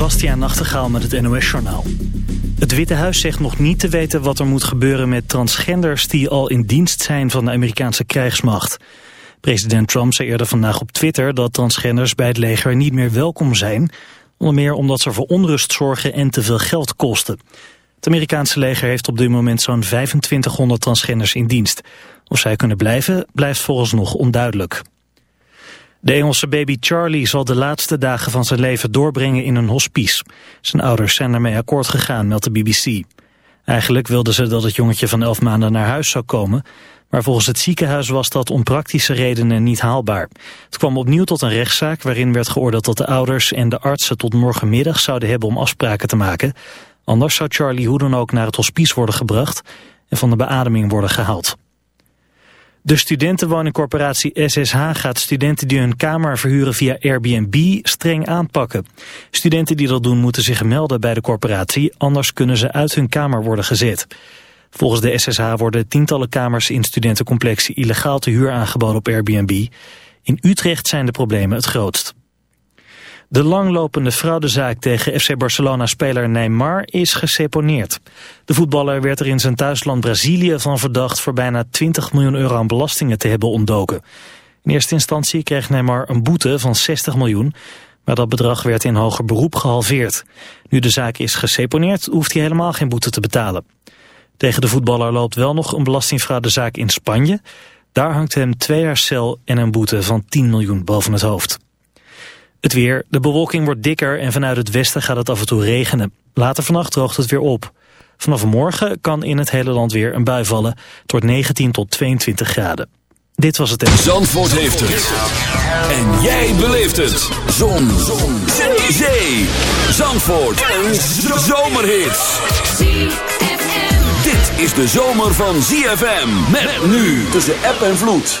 Bastiaan Nachtegaal met het NOS-journaal. Het Witte Huis zegt nog niet te weten wat er moet gebeuren met transgenders... die al in dienst zijn van de Amerikaanse krijgsmacht. President Trump zei eerder vandaag op Twitter dat transgenders bij het leger niet meer welkom zijn... onder meer omdat ze voor onrust zorgen en te veel geld kosten. Het Amerikaanse leger heeft op dit moment zo'n 2500 transgenders in dienst. Of zij kunnen blijven, blijft nog onduidelijk. De Engelse baby Charlie zal de laatste dagen van zijn leven doorbrengen in een hospice. Zijn ouders zijn ermee akkoord gegaan, meldt de BBC. Eigenlijk wilden ze dat het jongetje van elf maanden naar huis zou komen... maar volgens het ziekenhuis was dat om praktische redenen niet haalbaar. Het kwam opnieuw tot een rechtszaak waarin werd geoordeeld dat de ouders en de artsen... tot morgenmiddag zouden hebben om afspraken te maken. Anders zou Charlie hoe dan ook naar het hospice worden gebracht... en van de beademing worden gehaald. De studentenwoningcorporatie SSH gaat studenten die hun kamer verhuren via Airbnb streng aanpakken. Studenten die dat doen moeten zich melden bij de corporatie, anders kunnen ze uit hun kamer worden gezet. Volgens de SSH worden tientallen kamers in studentencomplexen illegaal te huur aangeboden op Airbnb. In Utrecht zijn de problemen het grootst. De langlopende fraudezaak tegen FC Barcelona-speler Neymar is geseponeerd. De voetballer werd er in zijn thuisland Brazilië van verdacht... voor bijna 20 miljoen euro aan belastingen te hebben ontdoken. In eerste instantie kreeg Neymar een boete van 60 miljoen... maar dat bedrag werd in hoger beroep gehalveerd. Nu de zaak is geseponeerd, hoeft hij helemaal geen boete te betalen. Tegen de voetballer loopt wel nog een belastingfraudezaak in Spanje. Daar hangt hem twee jaar cel en een boete van 10 miljoen boven het hoofd. Het weer. De bewolking wordt dikker en vanuit het westen gaat het af en toe regenen. Later vannacht droogt het weer op. Vanaf morgen kan in het hele land weer een bui vallen. Het wordt 19 tot 22 graden. Dit was het... Zandvoort heeft het. En jij beleeft het. Zon. Zon. Zee. Zandvoort. Een zomerhit. Dit is de zomer van ZFM. Met nu tussen app en vloed.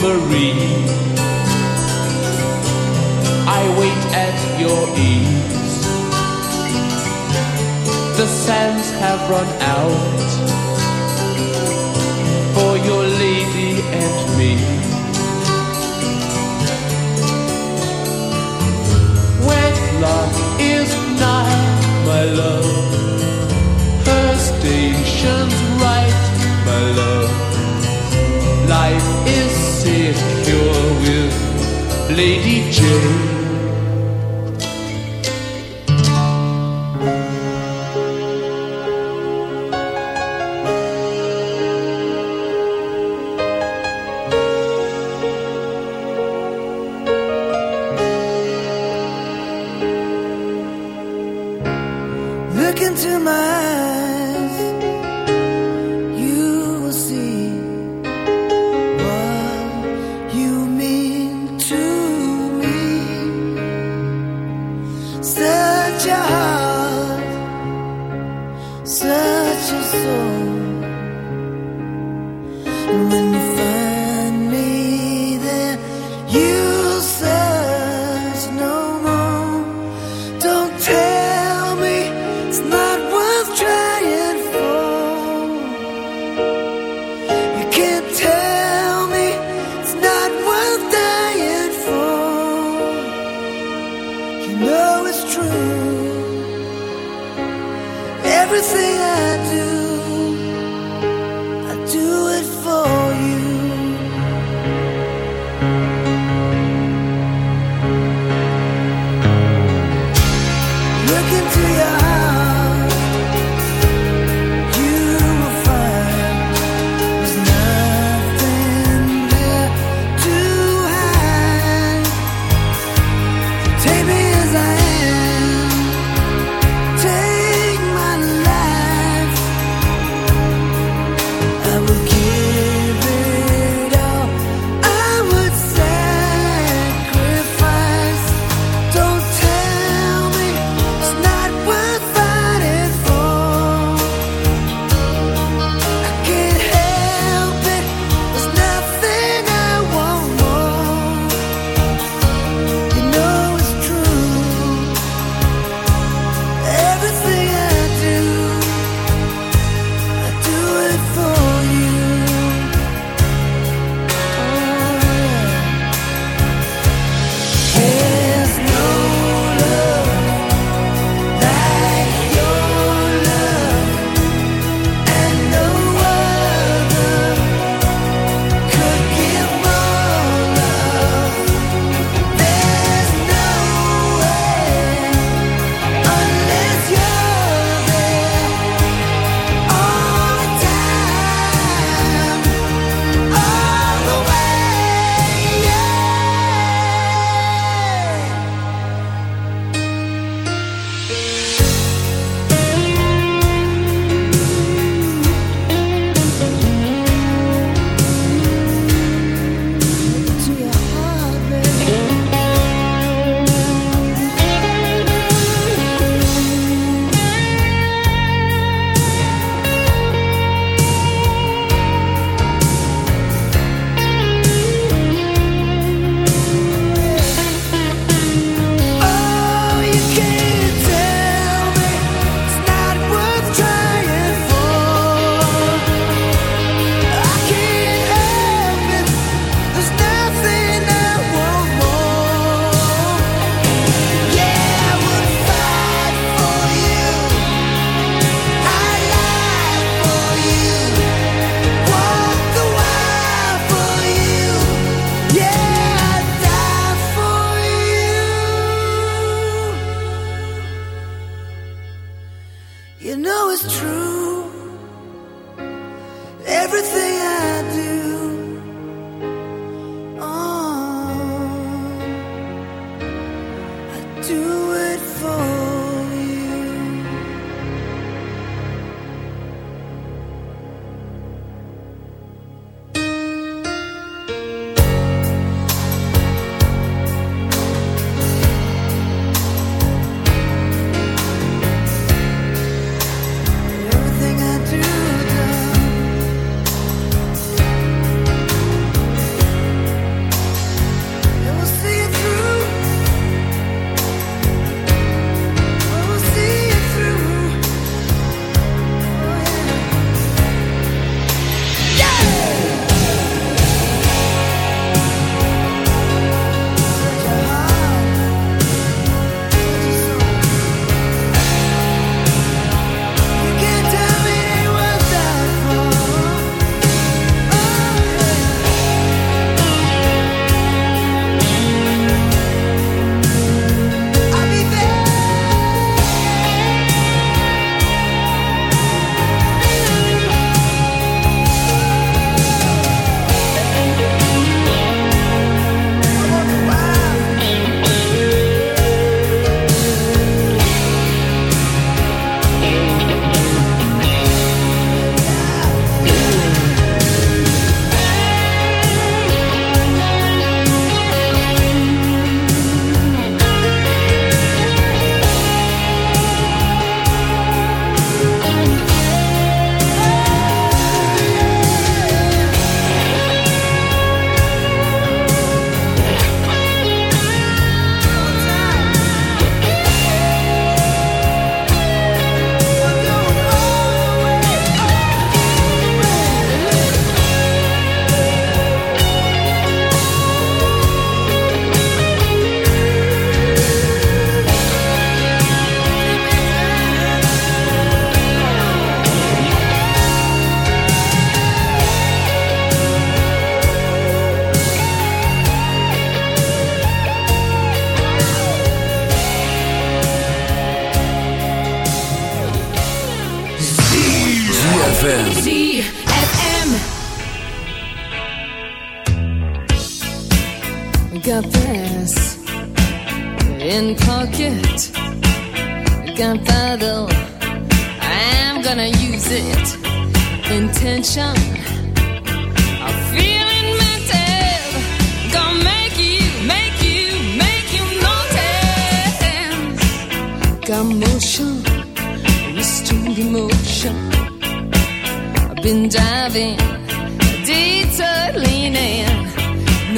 Marie. I wait at your ease. The sands have run out for your lady and me. Wedlock is nigh, my love. Her station's right, my love. Life is secure with Lady Jane.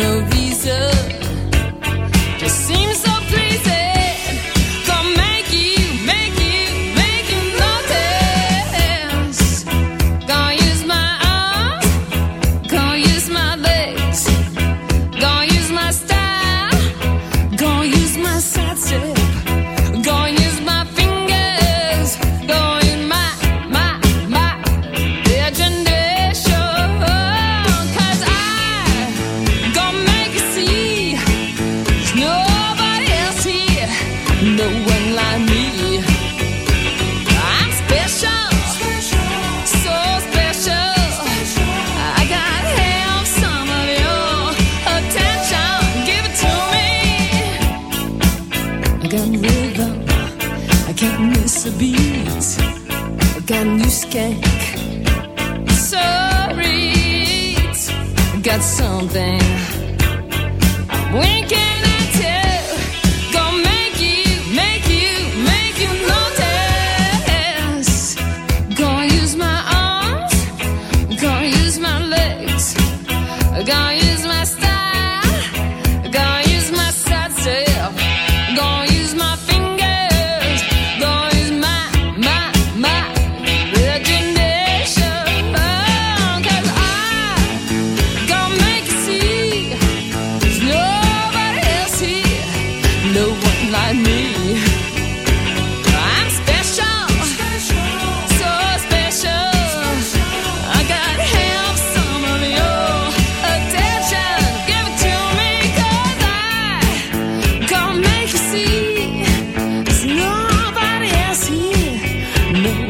know the No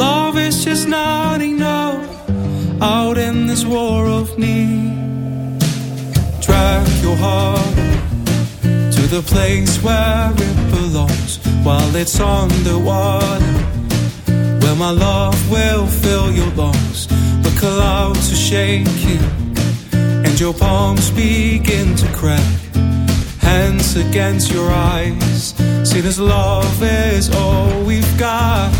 Love is just not enough out in this war of need. Drag your heart to the place where it belongs while it's underwater. Where my love will fill your lungs, the clouds are shaking, and your palms begin to crack. Hands against your eyes, See, as love is all we've got.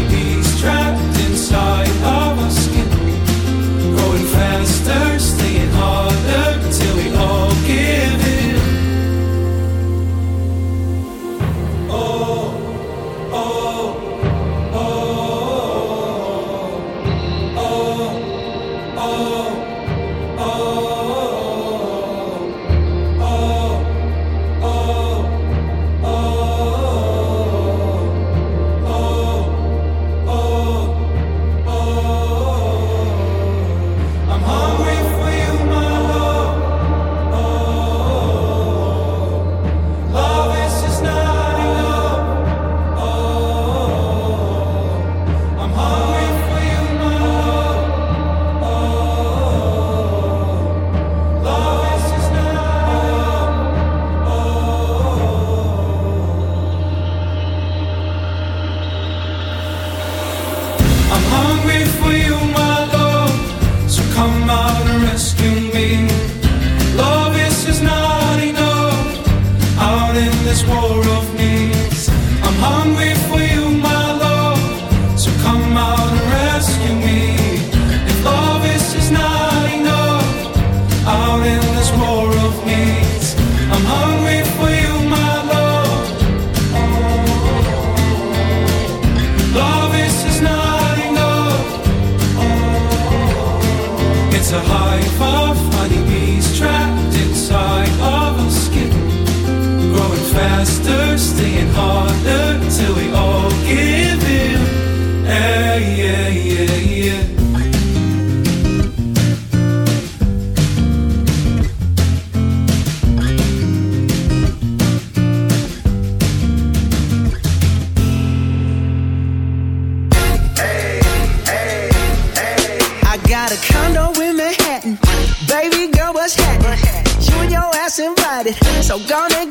So gonna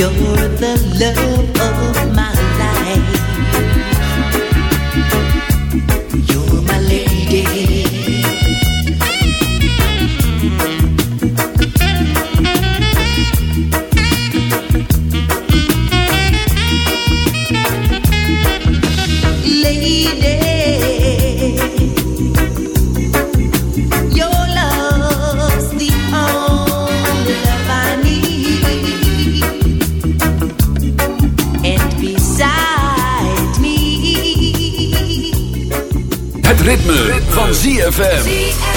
You're the love of ZFM.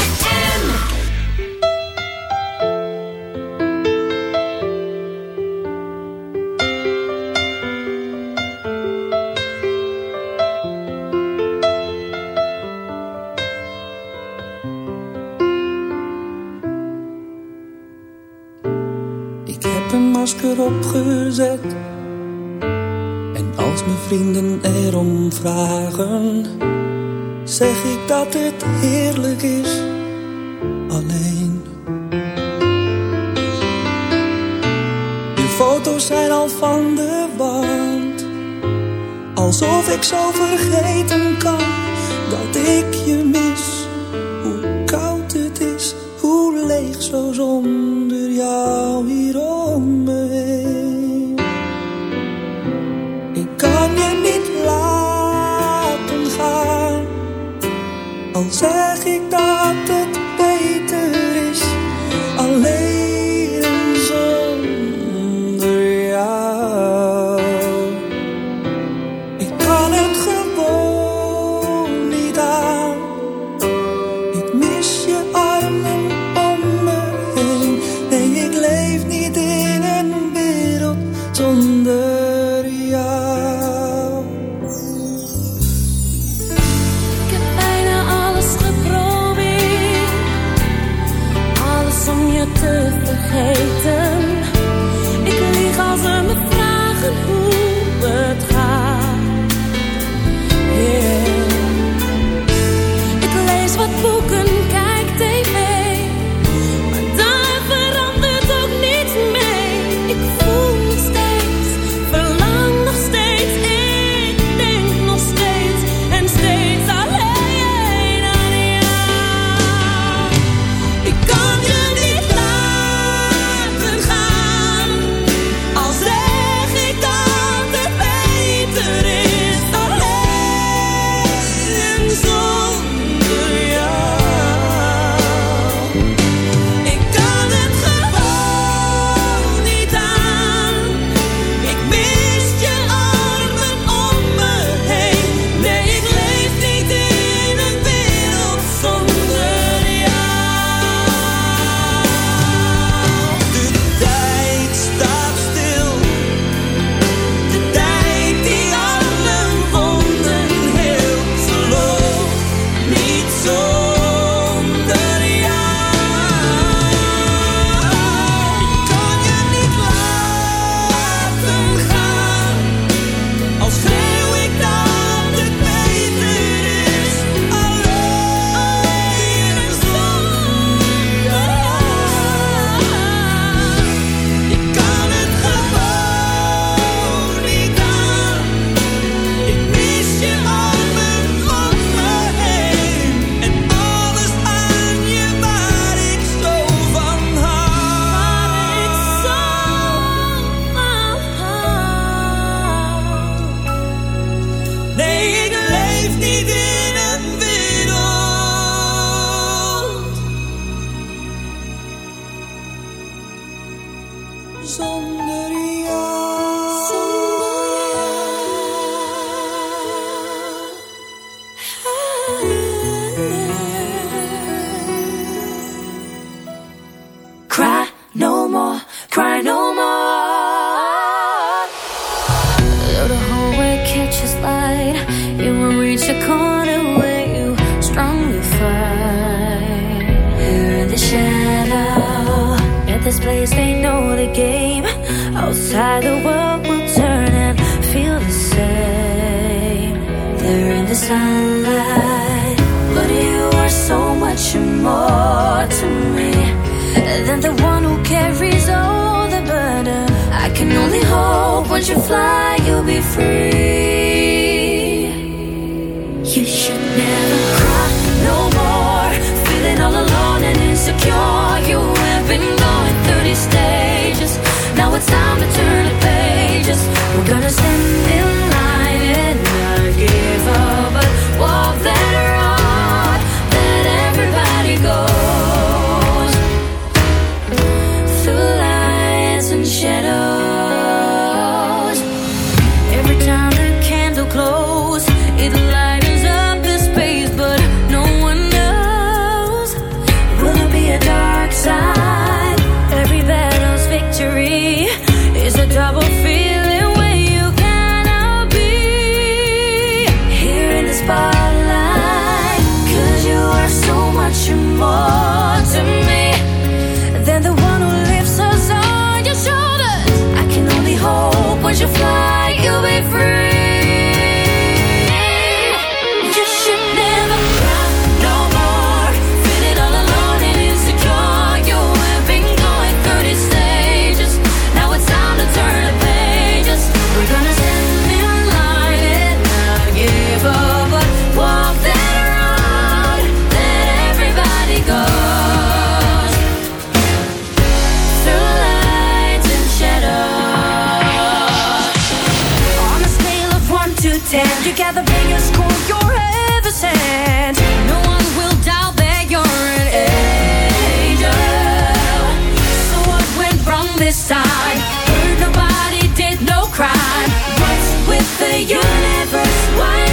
the universe. Wide